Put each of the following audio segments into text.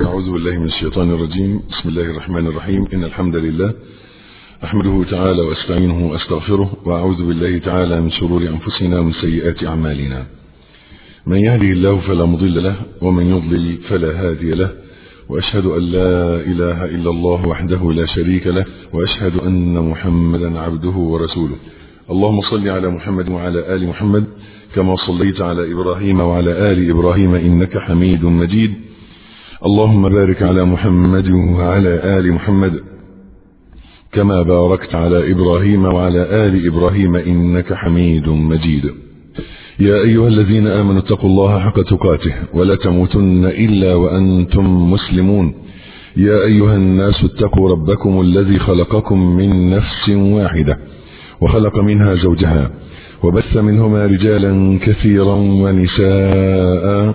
أعوذ بالله من الشيطان الرجيم. بسم الله الرحمن الرحيم. إن الحمد لله أحمده تعالى وأستعينه وأستغفره وأعوذ بالله تعالى من شرور أنفسنا ومن سيئات أعمالنا. من يهده الله فلا مضل له ومن يضلل فلا هادي له. وأشهد أن لا إله إلا الله وحده لا شريك له. وأشهد أن محمدا عبده ورسوله. اللهم صل على محمد وعلى آل محمد كما صليت على إبراهيم وعلى آل إبراهيم إنك حميد مجيد. اللهم بارك على محمد وعلى آل محمد كما باركت على إبراهيم وعلى آل إبراهيم إنك حميد مجيد. يا أيها الذين آمنوا اتقوا الله حق تقاته ولا تموتن إلا وأنتم مسلمون. يا أيها الناس اتقوا ربكم الذي خلقكم من نفس واحدة وخلق منها زوجها وبث منهما رجالا كثيرا ونساء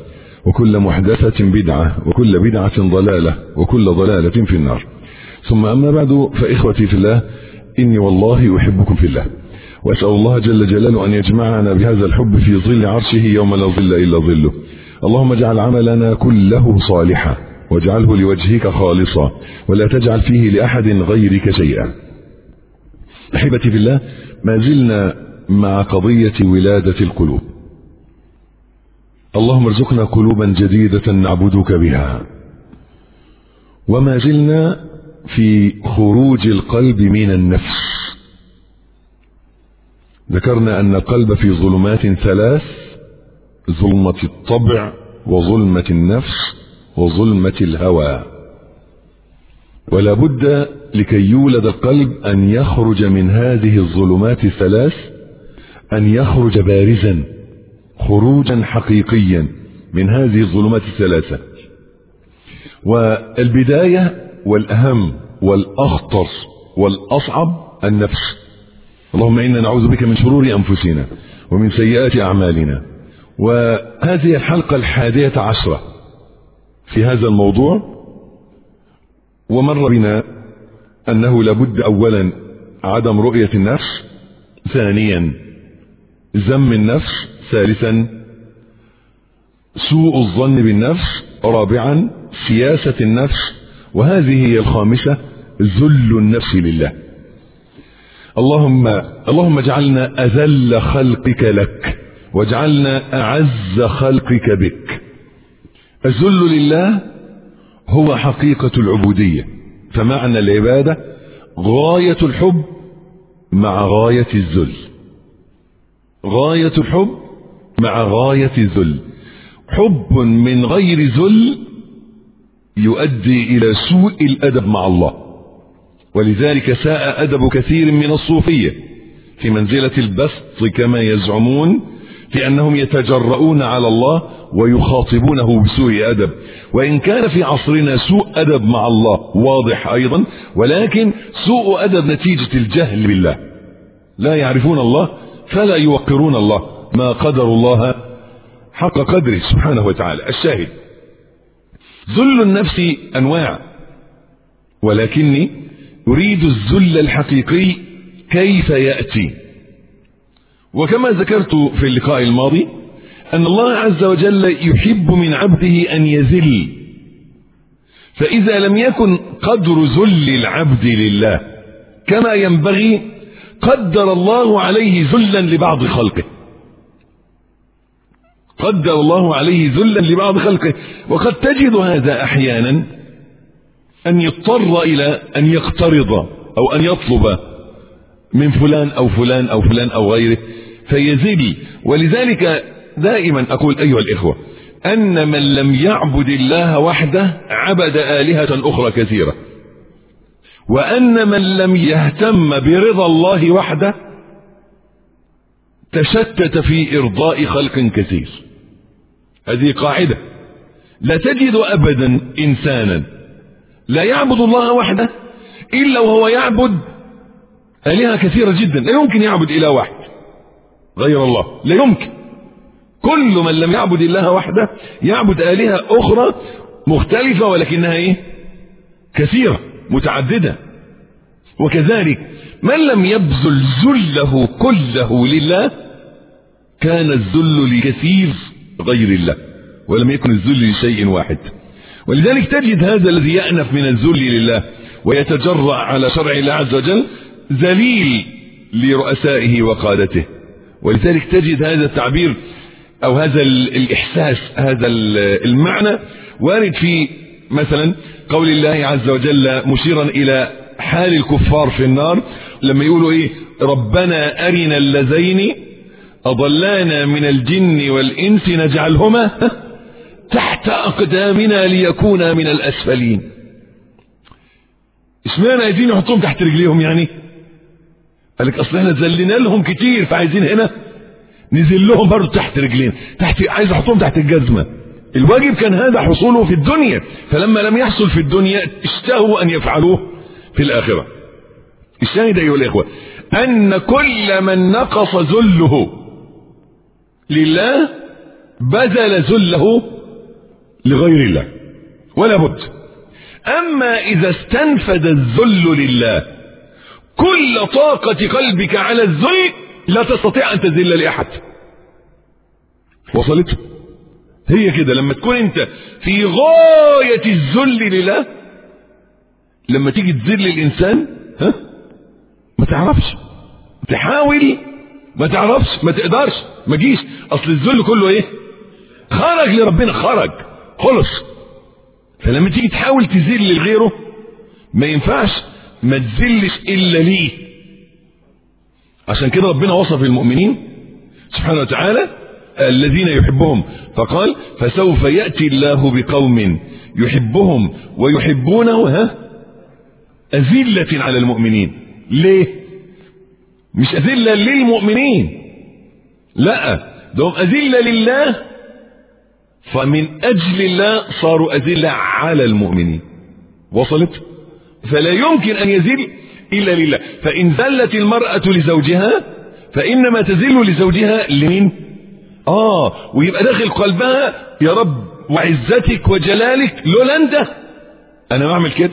وكل محدثة بدعة وكل بدعة ضلالة وكل ضلالة في النار. ثم أما بعد فإخوتي في الله إني والله أحبكم في الله. وأسأل الله جل جلاله أن يجمعنا بهذا الحب في ظل عرشه يوم لا ظل إلا ظله. اللهم اجعل عملنا كله صالحا واجعله لوجهك خالصا ولا تجعل فيه لأحد غيرك شيئا. أحبتي في الله ما زلنا مع قضية ولادة القلوب. اللهم ارزقنا قلوبا جديدة نعبدك بها. وما زلنا في خروج القلب من النفس. ذكرنا أن القلب في ظلمات ثلاث ظلمة الطبع وظلمة النفس وظلمة الهوى. ولا بد لكي يولد القلب أن يخرج من هذه الظلمات الثلاث أن يخرج بارزا. خروجا حقيقيا من هذه الظلمات الثلاثة. والبداية والأهم والأخطر والأصعب النفس. اللهم إنا نعوذ بك من شرور أنفسنا ومن سيئات أعمالنا. وهذه الحلقة الحادية عشرة في هذا الموضوع. ومر بنا أنه لابد أولا عدم رؤية النفس ثانيا ذم النفس ثالثا سوء الظن بالنفس رابعا سياسة النفس وهذه هي الخامسة ذل النفس لله. اللهم اللهم اجعلنا أذل خلقك لك واجعلنا أعز خلقك بك. الذل لله هو حقيقة العبودية فمعنى العبادة غاية الحب مع غاية الذل. غاية الحب مع غاية الذل حب من غير ذل يؤدي إلى سوء الأدب مع الله. ولذلك ساء أدب كثير من الصوفية في منزلة البسط كما يزعمون في أنهم يتجرؤون على الله ويخاطبونه بسوء أدب. وإن كان في عصرنا سوء أدب مع الله واضح أيضا ولكن سوء أدب نتيجة الجهل بالله. لا يعرفون الله فلا يوقرون الله. ما قدر الله حق قدره سبحانه وتعالى. الشاهد ذل النفس أنواع ولكني أريد الذل الحقيقي كيف يأتي. وكما ذكرت في اللقاء الماضي أن الله عز وجل يحب من عبده أن يذل. فإذا لم يكن قدر ذل العبد لله كما ينبغي قدر الله عليه ذلا لبعض خلقه. قدر الله عليه ذلا لبعض خلقه. وقد تجد هذا أحيانا أن يضطر إلى أن يقترض أو أن يطلب من فلان أو فلان أو فلان أو غيره فيزيد. ولذلك دائما أقول أيها الإخوة أن من لم يعبد الله وحده عبد آلهة أخرى كثيرة. وأن من لم يهتم برضا الله وحده تشتت في إرضاء خلق كثير. هذه قاعدة. لا تجد أبدا إنسانا. لا يعبد الله وحده إلا وهو يعبد آلهة كثيرة جدا. لا يمكن يعبد إله واحد غير الله. لا يمكن. كل من لم يعبد الله وحده يعبد آلهة أخرى مختلفة ولكنها إيه؟ كثيرة متعددة. وكذلك من لم يبذل ذله كله لله كان الذل لكثير. غير الله ولم يكن الذل لشيء واحد. ولذلك تجد هذا الذي يأنف من الذل لله ويتجرأ على شرع الله عز وجل ذليل لرؤسائه وقادته. ولذلك تجد هذا التعبير أو هذا الإحساس هذا المعنى وارد في مثلا قول الله عز وجل مشيرا إلى حال الكفار في النار لما يقولوا إيه؟ ربنا أرنا اللذين أضلانا من الجن والإنس نجعلهما تحت أقدامنا ليكونا من الأسفلين. اشمعنى عايزين يحطوهم تحت رجليهم يعني. قال لك أصل إحنا زلنا لهم كتير فعايزين هنا نزل لهم برضه تحت رجلين. تحت عايز احطهم تحت الجزمة. الواجب كان هذا حصوله في الدنيا. فلما لم يحصل في الدنيا اشتهوا أن يفعلوه في الآخرة. الشاهد أيها الإخوة أن كل من نقص ذله لله بذل ذله لغير الله. ولا بد. أما إذا استنفد الذل لله كل طاقة قلبك على الذل لا تستطيع أن تذل لأحد. وصلت؟ هي كده. لما تكون أنت في غاية الذل لله لما تيجي تذل الإنسان ها ما تعرفش. تحاول ما تعرفش ما تقدرش ما جيش. أصل الذل كله إيه؟ خرج لربنا خرج. خلص. فلما تيجي تحاول تذل لغيره ما ينفعش ما تذلش إلا ليه. عشان كده ربنا وصف المؤمنين سبحانه وتعالى الذين يحبهم. فقال فسوف يأتي الله بقوم يحبهم ويحبونه ها؟ أذلة على المؤمنين. ليه؟ مش أذلة للمؤمنين. لا دهم أذلة لله فمن أجل الله صاروا أذلة على المؤمنين. وصلت؟ فلا يمكن أن يذل إلا لله. فإن ذلت المرأة لزوجها فإنما تذل لزوجها لمين؟ آه ويبقى داخل قلبها يا رب وعزتك وجلالك لولا أنت أنا بعمل كده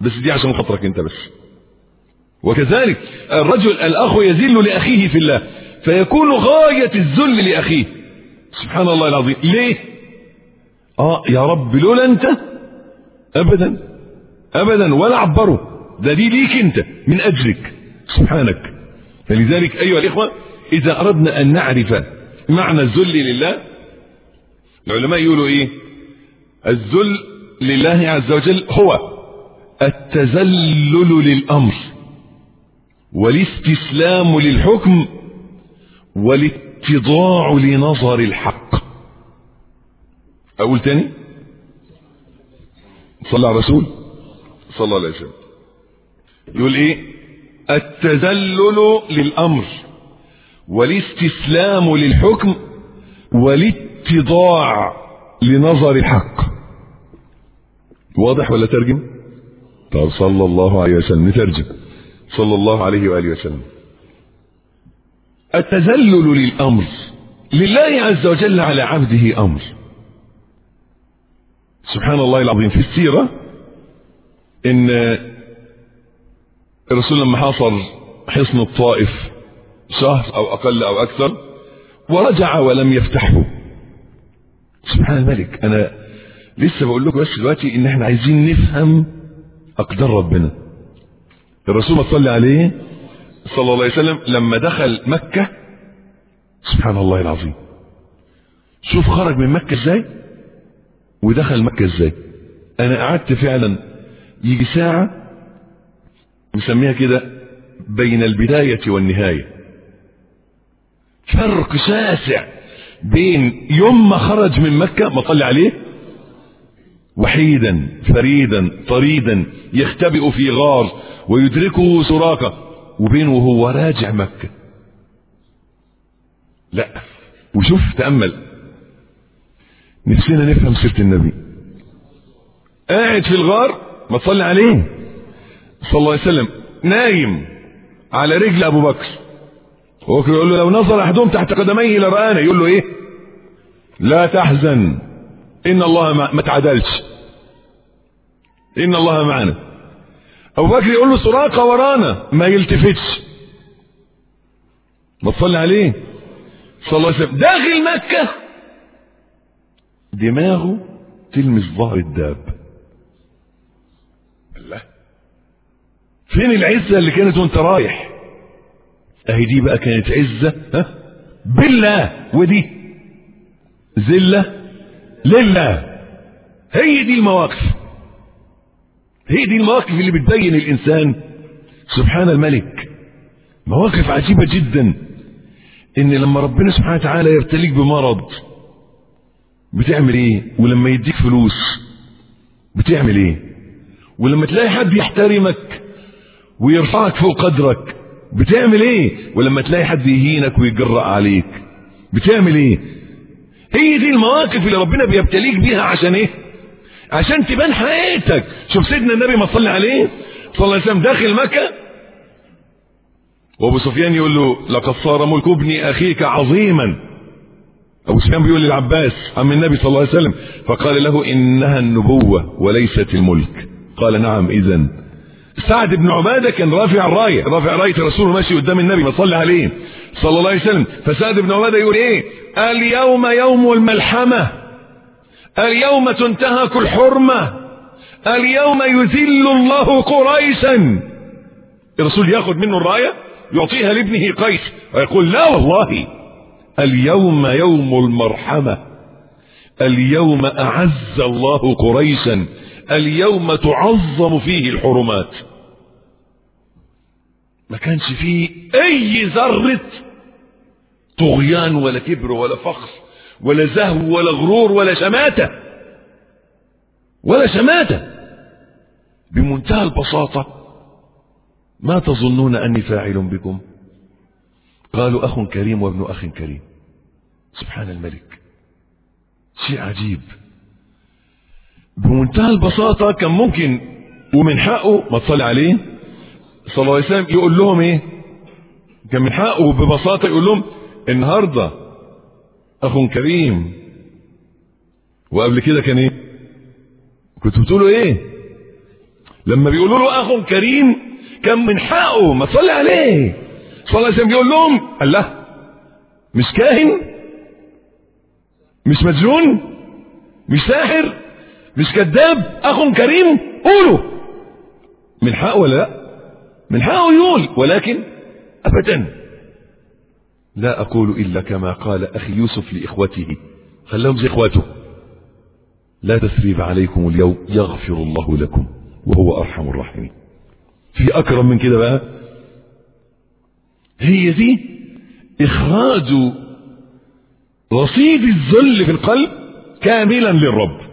بس دي عشان خاطرك أنت بس. وكذلك الرجل الأخ يذل لأخيه في الله فيكون غاية الذل لأخيه. سبحان الله العظيم. ليه؟ آه يا رب لولا أنت؟ أبدا أبدا ولا عبره. ده دي ليك أنت من أجلك. سبحانك. فلذلك أيها الإخوة إذا أردنا أن نعرف معنى الذل لله العلماء يقولوا إيه؟ الذل لله عز وجل هو التذلل للأمر. والاستسلام للحكم والاتضاع لنظر الحق. أقول تاني؟ صلى على الرسول؟ صلى الله عليه وسلم. يقول إيه؟ التذلل للأمر والاستسلام للحكم والاتضاع لنظر الحق. واضح ولا ترجم؟ طب صلى الله عليه وسلم نترجم. صلى الله عليه وآله وسلم. التذلل للأمر. لله عز وجل على عبده أمر. سبحان الله العظيم. في السيرة إن الرسول لما حاصر حصن الطائف شهر أو أقل أو أكثر ورجع ولم يفتحه. سبحان الملك أنا لسه بقول لكم بس دلوقتي إن إحنا عايزين نفهم أقدار ربنا. الرسول ما صلى عليه صلى الله عليه وسلم لما دخل مكة. سبحان الله العظيم. شوف خرج من مكة إزاي؟ ودخل مكة إزاي؟ أنا قعدت فعلا يجي ساعة نسميها كده بين البداية والنهاية. فرق شاسع بين يوم ما خرج من مكة ما طلع عليه وحيدا فريدا طريدا يختبئ في غار ويدركه سراقة. وبين وهو راجع مكة. لا وشوف تأمل. نفسنا نفهم سيرة النبي. قاعد في الغار ما تصلي عليه. صلى الله عليه وسلم نايم على رجل أبو بكر. هو يقول له لو نظر أحدهم تحت قدميه لرآنا. يقول له إيه؟ لا تحزن. إن الله ما, تعدلش إن الله معنا. أبو بكر يقول له سراقة ورانا. ما يلتفتش. ما تصلي عليه. صلى الله عليه وسلم. داخل مكة. دماغه تلمس ظهر الداب. الله فين العزة اللي كانت وانت رايح؟ أهي دي بقى كانت عزة ها؟ بالله. ودي. ذلة لله. هي دي المواقف. هي دي المواقف اللي بتبين الإنسان سبحان الملك. مواقف عجيبة جدا. إن لما ربنا سبحانه وتعالى يبتليك بمرض بتعمل إيه؟ ولما يديك فلوس بتعمل إيه؟ ولما تلاقي حد يحترمك ويرفعك فوق قدرك بتعمل إيه؟ ولما تلاقي حد يهينك ويجرأ عليك بتعمل إيه؟ هي دي المواقف اللي ربنا بيبتليك بيها عشان إيه؟ عشان تبان حقيقتك. شوف سيدنا النبي ما صلى عليه صلى الله عليه وسلم داخل مكة وأبو سفيان يقول له لقد صار ملك ابن أخيك عظيما. أبو سفيان بيقول للعباس عم النبي صلى الله عليه وسلم؟ فقال له إنها النبوة وليست الملك. قال نعم اذا سعد بن عبادة كان رافع الراية رافع رأية الرسول ماشي قدام النبي ما صلى عليه صلى الله عليه وسلم. فسعد بن عبادة يقول إيه؟ اليوم يوم الملحمة اليوم تنتهك الحرمة اليوم يذل الله قريشا. الرسول ياخذ منه الراية يعطيها لابنه قيس ويقول لا والله اليوم يوم المرحمة اليوم أعز الله قريشا اليوم تعظم فيه الحرمات. ما كانش فيه أي ذرة طغيان ولا كبر ولا فخر ولا زهو ولا غرور ولا شماتة. ولا شماتة. بمنتهى البساطة ما تظنون أني فاعل بكم؟ قالوا أخ كريم وابن أخ كريم. سبحان الملك. شيء عجيب. بمنتهى البساطة كان ممكن؟ ومن حقه ما تصلي عليه؟ صلى الله عليه وسلم يقول لهم إيه؟ كان من حقه ببساطة يقول لهم النهاردة أخ كريم. وقبل كده كان إيه؟ كنتوا بتقولوا إيه؟ لما بيقولوا له أخ كريم كان من حقه ما تصلي عليه. صلى الله عليه وسلم بيقول لهم الله مش كاهن؟ مش مجنون؟ مش ساحر؟ مش كذاب؟ أخ كريم؟ قولوا. من حقه ولا لأ؟ من حقه يقول ولكن ابدا. لا أقول إلا كما قال أخي يوسف لإخوته خلاهم زي اخواته لا تثريب عليكم اليوم يغفر الله لكم وهو أرحم الراحمين. في أكرم من كده بقى؟ هي دي إخراج رصيد الذل في القلب كاملا للرب.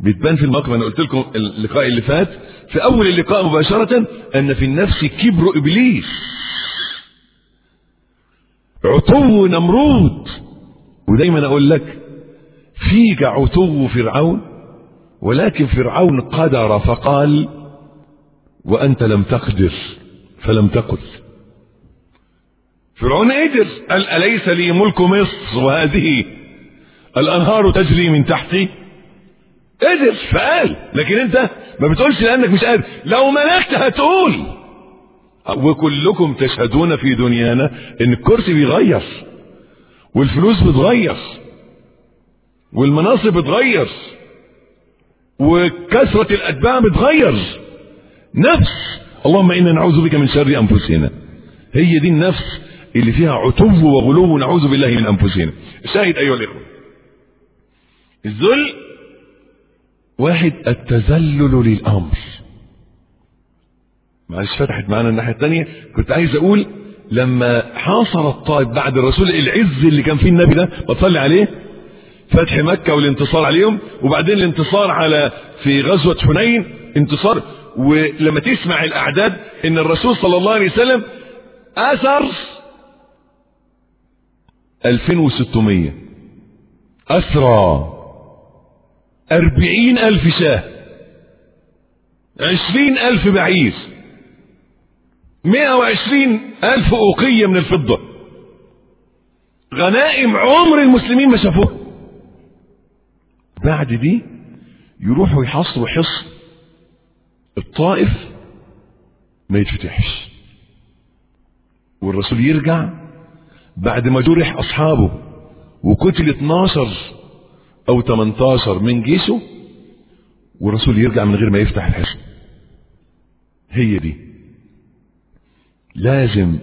بتبان في الموقف. أنا قلت لكم اللقاء اللي فات في أول اللقاء مباشرة أن في النفس كبر إبليس. عتو نمرود. ودايما أقول لك فيك عتو فرعون ولكن فرعون قدر فقال وأنت لم تقدر فلم تقل. فرعون قدر. قال أليس لي ملك مصر وهذه الأنهار تجري من تحتي. قدر فقال لكن أنت ما بتقولش لأنك مش قادر. لو ملكت هتقول. وكلكم تشهدون في دنيانا إن الكرسي بيغير. والفلوس بتغير. والمناصب بتغير. وكثرة الأتباع بتغير. نفس. اللهم أنا نعوذ بك من شر أنفسنا. هي دي النفس اللي فيها عتو وغلو نعوذ بالله من أنفسنا. شاهد أيها الإخوة. الذل واحد التذلل للأمر. معلش فتحت معانا الناحية الثانية. كنت عايز أقول لما حاصر الطائف بعد الرسول العز اللي كان فيه النبي ده بتصلي عليه فتح مكة والانتصار عليهم وبعدين الانتصار على في غزوة حنين انتصار. ولما تسمع الأعداد إن الرسول صلى الله عليه وسلم أثر 2600 اسرى أربعين ألف شاة. عشرين ألف بعير. مئة وعشرين ألف أوقية من الفضة. غنائم عمر المسلمين ما شافوها. بعد دي يروحوا يحصروا حصن. الطائف ما يتفتحش. والرسول يرجع بعد ما جرح أصحابه. وقتل 12 أو 18 من جيشه والرسول يرجع من غير ما يفتح الحصن. هي دي. لازم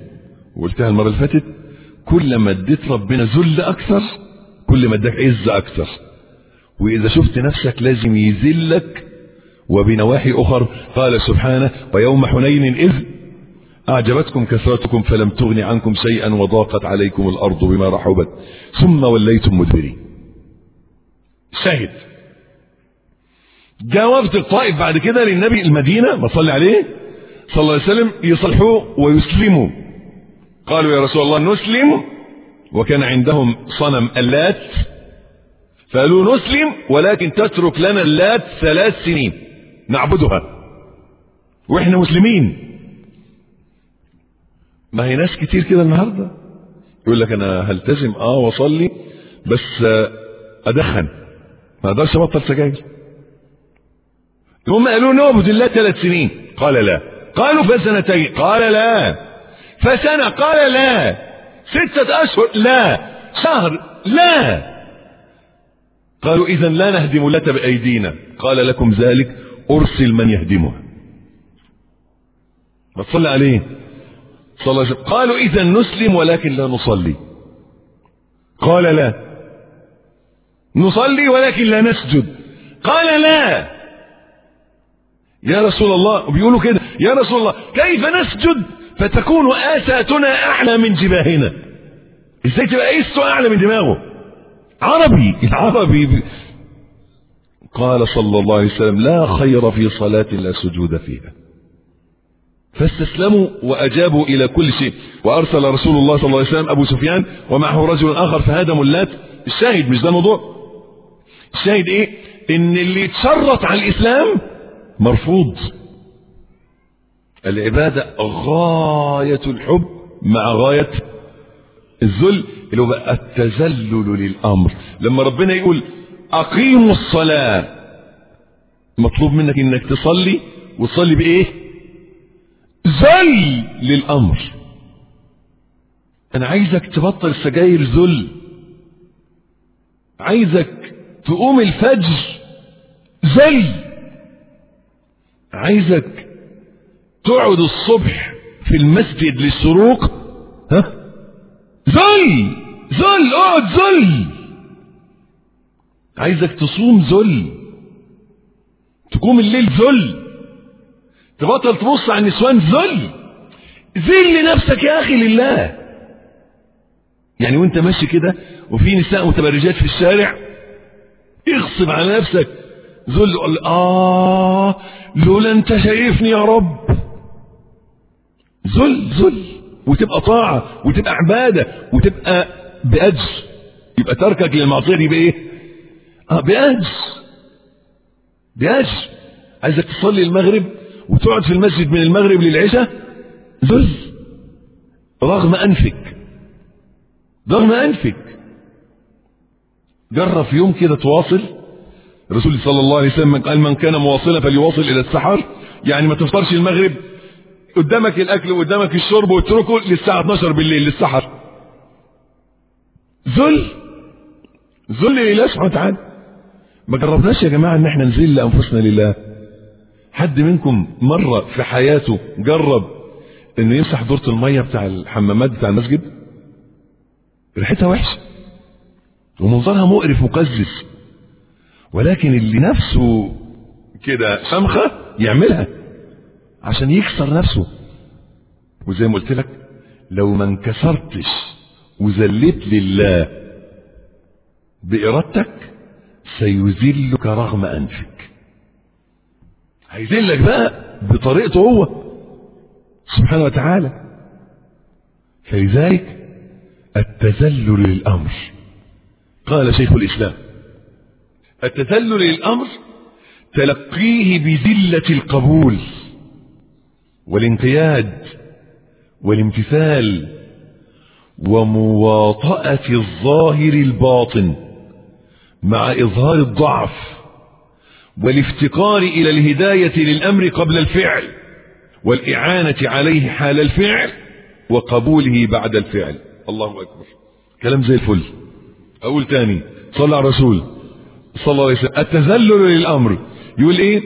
وقلتها المرة اللي فاتت كل ما اديت ربنا ذل أكثر كل ما اداك عز أكثر. وإذا شفت نفسك لازم يذلك وبنواحي أخر قال سبحانه ويوم حنين إذ أعجبتكم كثرتكم فلم تغن عنكم شيئا وضاقت عليكم الأرض بما رحبت ثم وليتم مدبرين. شاهد. جاء وفد الطائف بعد كده للنبي المدينة ما صلي عليه صلى الله عليه وسلم يصلحوا ويسلموا. قالوا يا رسول الله نسلم وكان عندهم صنم اللات. فقالوا نسلم ولكن تترك لنا اللات ثلاث سنين نعبدها. وإحنا مسلمين. ما هي ناس كتير كده النهارده؟ يقول لك أنا هلتزم آه وأصلي بس أدخن. ما أقدرش ابطل سجاير. هم قالوا نعبد الله ثلاث سنين. قال لا. قالوا فسنتين قال لا. فسنة قال لا. ستة أشهر لا. شهر لا. قالوا إذا لا نهدم لك بأيدينا. قال لكم ذلك أرسل من يهدمها ما تصلي عليه صلى قالوا إذا نسلم ولكن لا نصلي. قال لا. نصلي ولكن لا نسجد. قال لا. يا رسول الله بيقولوا كده. يا رسول الله كيف نسجد؟ فتكون آساتنا أعلى من جباهنا. إزاي تبقى إيسته أعلى من دماغه؟ عربي العربي. قال صلى الله عليه وسلم لا خير في صلاة لا سجود فيها. فاستسلموا وأجابوا إلى كل شيء. وأرسل رسول الله صلى الله عليه وسلم أبو سفيان ومعه رجل آخر فهدموا اللات. الشاهد مش ده الموضوع؟ الشاهد إيه؟ إن اللي يتشرط على الإسلام مرفوض. العبادة غاية الحب مع غاية الذل اللي هو بقى التذلل للأمر. لما ربنا يقول أقيموا الصلاة مطلوب منك إنك تصلي وتصلي بإيه؟ ذل للأمر. أنا عايزك تبطل سجاير ذل. عايزك تقوم الفجر ذل عايزك تقعد الصبح في المسجد للشروق ها؟ ذل ذل اقعد ذل عايزك تصوم ذل تقوم الليل ذل تبطل تبص على النسوان ذل ذل نفسك يا أخي لله! يعني وأنت ماشي كده وفي نساء متبرجات في الشارع اغصب على نفسك. ذل قول آه لولا انت شايفني يا رب. ذل ذل. وتبقى طاعة وتبقى عبادة وتبقى بأجر. يبقى تركك للمعصية يبقى إيه آه بأجر. بأجر. عايزك تصلي المغرب وتقعد في المسجد من المغرب للعشاء؟ ذل. رغم أنفك. رغم أنفك. جرب يوم كده تواصل. الرسول صلى الله عليه وسلم قال من كان مواصلا فليواصل إلى السحر. يعني ما تفطرش المغرب. قدامك الأكل وقدامك الشرب واتركه للساعة 12 بالليل للسحر. ذل. ذل لله سبحانه وتعالى. ما جربناش يا جماعة إن إحنا نذل انفسنا لله. حد منكم مرة في حياته جرب إنه يمسح دورة المية بتاع الحمامات بتاع المسجد؟ ريحتها وحشة. ومنظرها مقرف مقزز. ولكن اللي نفسه كده شمخة يعملها عشان يكسر نفسه. وزي ما قلت لك لو ما انكسرتش وذليت لله بإرادتك سيذلك رغم أنفك. هيذلك بقى بطريقته هو. سبحانه وتعالى. فلذلك التذلل للأمر. قال شيخ الإسلام. التذلل للأمر تلقيه بذلة القبول والانقياد والامتثال ومواطأة الظاهر الباطن مع إظهار الضعف والافتقار إلى الهداية للأمر قبل الفعل والإعانة عليه حال الفعل وقبوله بعد الفعل. الله أكبر. كلام زي الفل. أقول تاني صلى على الرسول صلى الله عليه وسلم التذلل للأمر. يقول إيه؟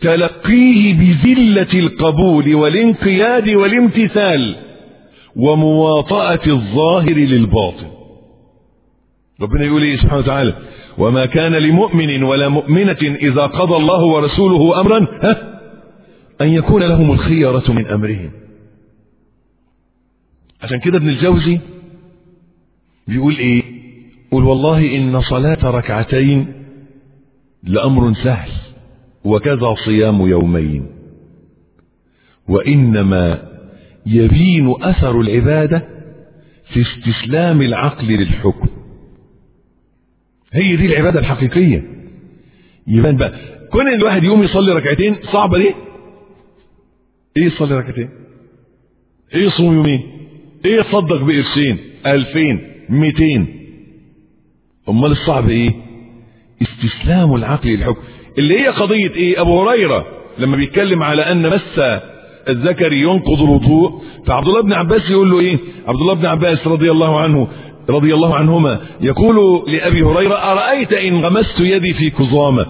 تلقيه بذلة القبول والانقياد والامتثال ومواطأة الظاهر للباطن. ربنا يقول إيه سبحانه وتعالى؟ وما كان لمؤمن ولا مؤمنة إذا قضى الله ورسوله أمرا ها؟ أن يكون لهم الخيرة من أمرهم. عشان كده ابن الجوزي بيقول إيه؟ قل والله إن صلاة ركعتين لأمر سهل وكذا صيام يومين وإنما يبين أثر العبادة في استسلام العقل للحكم. هي دي العبادة الحقيقية. يبان بقى كون الواحد يقوم يصلي ركعتين صعبة ليه؟ إيه يصلي ركعتين؟ إيه يصوم يومين؟ إيه يصدق بقرشين ألفين؟ ميتين؟ أمال الصعب إيه؟ استسلام العقل للحكم. اللي هي قضية إيه؟ أبو هريرة لما بيتكلم على أن مس الذكر ينقض الوضوء فعبد الله بن عباس يقول له إيه؟ عبد الله بن عباس رضي الله عنه رضي الله عنهما يقول لأبي هريرة أرأيت إن غمست يدي في كظامة؟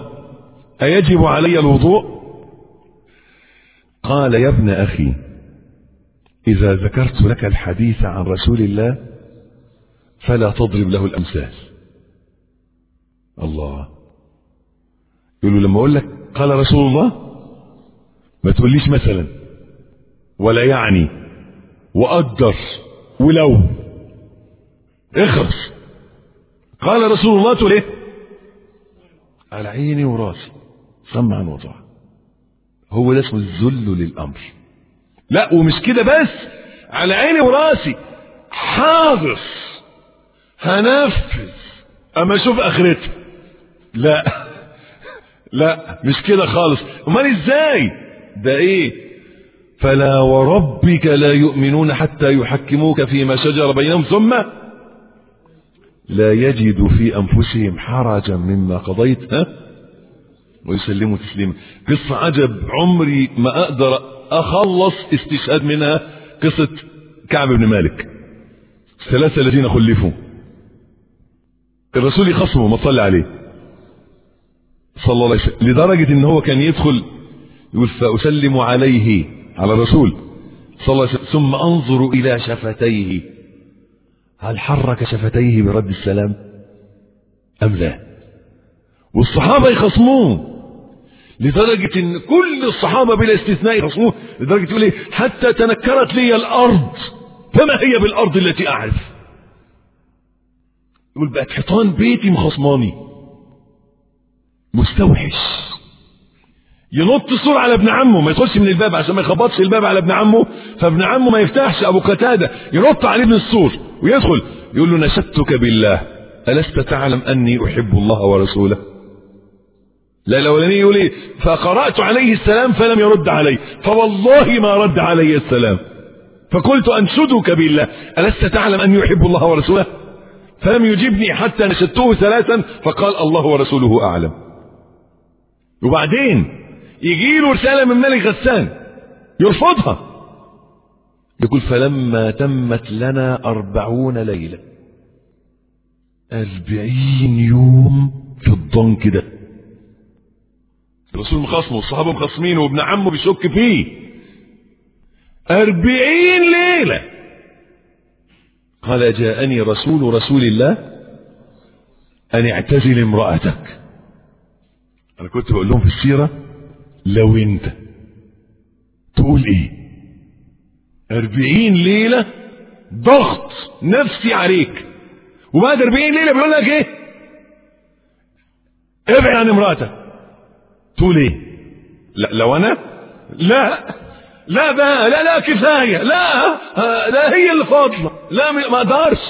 أيجب علي الوضوء؟ قال يا ابن أخي إذا ذكرت لك الحديث عن رسول الله فلا تضرب له الأمثال. الله. يقول له لما أقول لك قال رسول الله ما تقوليش مثلا ولا يعني وقدر ولو اخرس قال رسول الله تقول إيه؟ على عيني وراسي. سمعا وطاعا هو ده اسمه الذل للأمر. لا ومش كده بس. على عيني وراسي. حاضر هنفذ. أما أشوف اخرتها لا. لا مش كده خالص. أمال إزاي؟ ده إيه؟ فلا وربك لا يؤمنون حتى يحكموك فيما شجر بينهم ثم لا يجد في أنفسهم حرجا مما قضيت ها؟ ويسلموا تسليما. قصة عجب عمري ما أقدر أخلص استشهاد منها قصة كعب بن مالك. ثلاثة الذين خلفوا. الرسول يخصمه ما صلى عليه. صلى الله عليه وسلم لدرجة إن هو كان يدخل يقول فأسلم عليه على الرسول صلى الله عليه وسلم ثم أنظر إلى شفتيه. هل حرك شفتيه برد السلام؟ أم لا؟ والصحابة يخصموه. لدرجة إن كل الصحابة بلا استثناء يخصموه. لدرجة يقول إيه؟ حتى تنكرت لي الأرض. فما هي بالأرض التي أعرف؟ يقول بقت حيطان بيتي مخصماني. مستوحش. ينط السور على ابن عمه ما يدخلش من الباب عشان ما يخبطش الباب على ابن عمه فابن عمه ما يفتحش. أبو قتادة ينط عليه من السور ويدخل. يقول له نشدتك بالله ألست تعلم أني أحب الله ورسوله؟ لا الأولاني يقول إيه؟ فقرأت عليه السلام فلم يرد علي. فوالله ما رد علي السلام. فقلت أنشدك بالله ألست تعلم أني أحب الله ورسوله؟ فلم يجبني حتى نشدته ثلاثا فقال الله ورسوله أعلم. وبعدين يجي له رسالة من ملك غسان يرفضها. يقول فلما تمت لنا أربعون ليلة أربعين يوم في الضنك ده الرسول مخصمه والصحابة مخصمينه وابن عمه بيشك فيه. أربعين ليلة. قال جاءني رسول رسول الله أن اعتزل امرأتك. أنا كنت بقول لهم في السيرة لو أنت تقول إيه؟ أربعين ليلة ضغط نفسي عليك. وبعد أربعين ليلة بيقول لك إيه؟ ابعد عن امرأتك. تقول إيه؟ لا لو أنا؟ لا. لا بقى. لا لا كفاية. لا لا هي اللي فاضلة. لا ما أقدرش.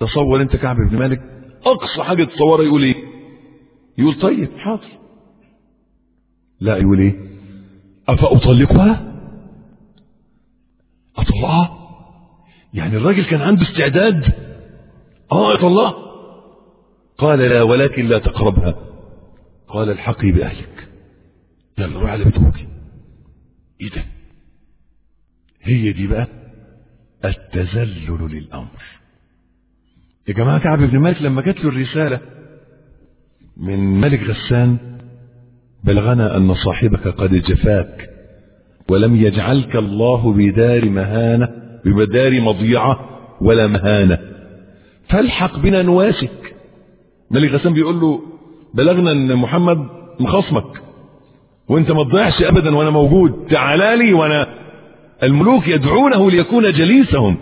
تصور أنت كعب بن مالك أقصى حاجة تصورها يقول إيه؟ يقول طيب. حاضر. لا يقول إيه؟ أفأطلقها؟ أطلقها؟ يعني الراجل كان عنده استعداد؟ آه اطلقها قال لا ولكن لا تقربها. قال الحقي بأهلك. يلا روح على بيت أبوك إيه ده؟ هي دي بقى التذلل للأمر. يا جماعة كعب بن مالك لما جات له الرسالة من ملك غسان بلغنا أن صاحبك قد جفاك ولم يجعلك الله بدار مهانة بدار مضيعة ولا مهانة. فالحق بنا نواسك. ملك غسان بيقول له بلغنا أن محمد مخصمك وأنت ما تضيعش ابدا وأنا موجود. تعالى لي وأنا الملوك يدعونه ليكون جليسهم.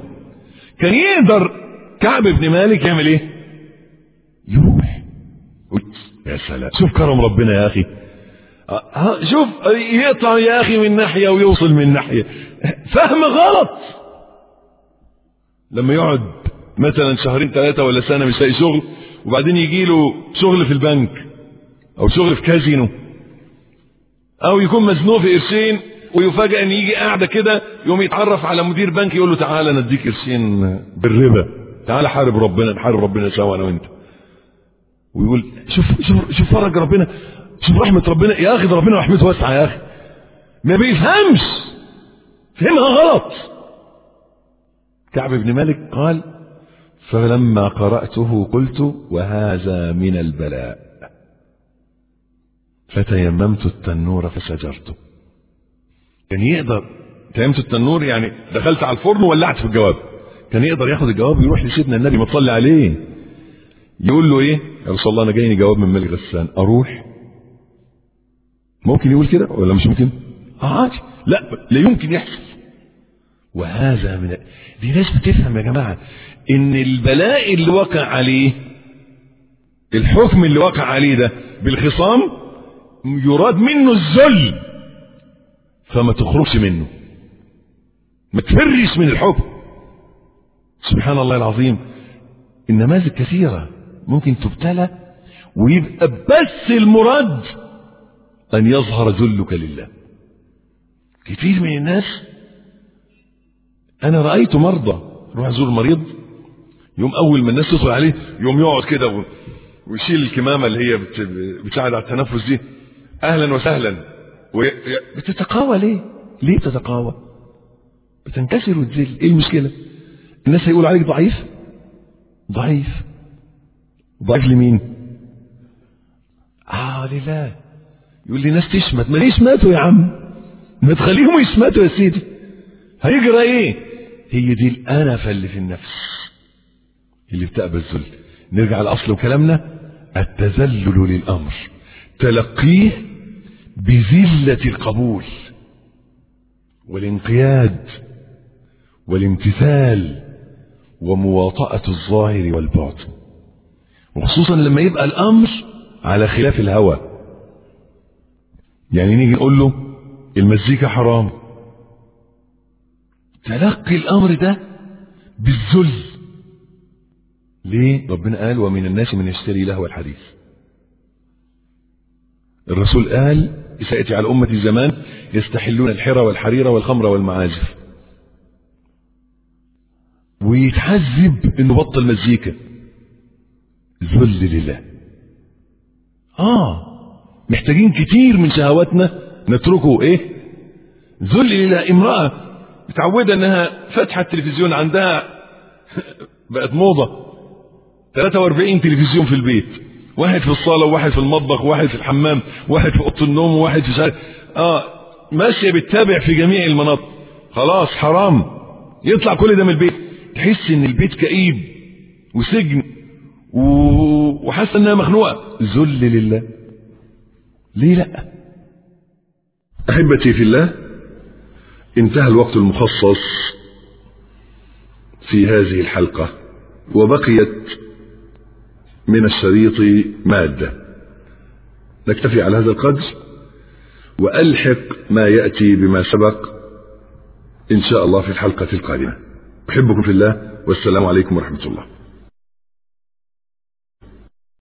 كان يقدر كعب بن مالك يعمل إيه؟ يروح يا سلام. شوف كرم ربنا يا أخي. شوف يقطع يا أخي من ناحية ويوصل من ناحية. فهم غلط. لما يقعد مثلا شهرين ثلاثة ولا سنة مش لاقي شغل وبعدين يجي له شغل في البنك أو شغل في كازينو أو يكون مزنوق في قرشين ويفاجئ إن يجي قاعدة كده يقوم يتعرف على مدير بنك يقول له تعالى نديك قرشين بالربا. تعالى حارب ربنا نحارب ربنا سوا أنا وأنت. ويقول شوف شوف شوف فرج ربنا شوف رحمة ربنا. يا أخي ده ربنا رحمته واسعة يا أخي. ما بيفهمش. فهمها غلط. كعب بن مالك قال فلما قرأته قلت وهذا من البلاء. فتيممت التنور فسجرته كان يقدر تيممت التنور يعني دخلت على الفرن وولعت في الجواب. كان يقدر ياخد الجواب ويروح لسيدنا النبي ما تصلي عليه. يقول له إيه؟ يا رسول الله أنا جايني جواب من ملك غسان. أروح؟ ممكن يقول كده ولا مش ممكن؟ آه عادي. لا لا يمكن يحصل. وهذا من دي ناس بتفهم يا جماعة إن البلاء اللي وقع عليه الحكم اللي وقع عليه ده بالخصام يراد منه الذل. فما تخرجش منه. ما تفرش من الحكم. سبحان الله العظيم. النماذج كثيرة. ممكن تبتلى ويبقى بس المراد أن يظهر ذلك لله كثير من الناس أنا رأيت مرضى روح أزور مريض يوم أول ما الناس تدخل عليه يوم يقعد كده ويشيل الكمامة اللي هي بتساعد على التنفس دي أهلا وسهلا بتتقاوى ليه؟ ليه بتتقاوى؟ بتنكسر وتذل إيه المشكلة؟ الناس هيقولوا عليك ضعيف؟ ضعيف ضعيف لمين؟ آه لله. يقول لي ناس تشمت. ما يشمتوا يا عم؟ ما تخليهم يشمتوا يا سيدي. هيجرى إيه؟ هي دي الأنفة اللي في النفس. اللي بتقبل الذل. نرجع لأصل وكلامنا. التذلل للأمر. تلقيه بذلة القبول. والانقياد. والامتثال. ومواطأة الظاهر والباطن. وخصوصا لما يبقى الأمر على خلاف الهوى. يعني نيجي نقول له المزيكا حرام. تلقي الأمر ده بالذل. ليه؟ ربنا قال ومن الناس من يشتري لهو الحديث. الرسول قال سيأتي على أمة زمان يستحلون الحرى والحرير والخمر والمعازف. ويتحذب إنه بطل مزيكا. ذل لله. آه. محتاجين كتير من شهواتنا نتركه إيه؟ ذل لله امرأة متعودة إنها فاتحة التلفزيون عندها بقت موضة. 43 تلفزيون في البيت. واحد في الصالة وواحد في المطبخ وواحد في الحمام وواحد في أوضة النوم وواحد في شارع. آه ماشية بتتابع في جميع المناطق. خلاص حرام. يطلع كل ده من البيت. تحس إن البيت كئيب وسجن. وحاسه إنها مخنوقة. ذل لله. ليه لأ؟ أحبتي في الله انتهى الوقت المخصص في هذه الحلقة وبقيت من الشريط مادة. نكتفي على هذا القدر وألحق ما يأتي بما سبق إن شاء الله في الحلقة القادمة. أحبكم في الله والسلام عليكم ورحمة الله.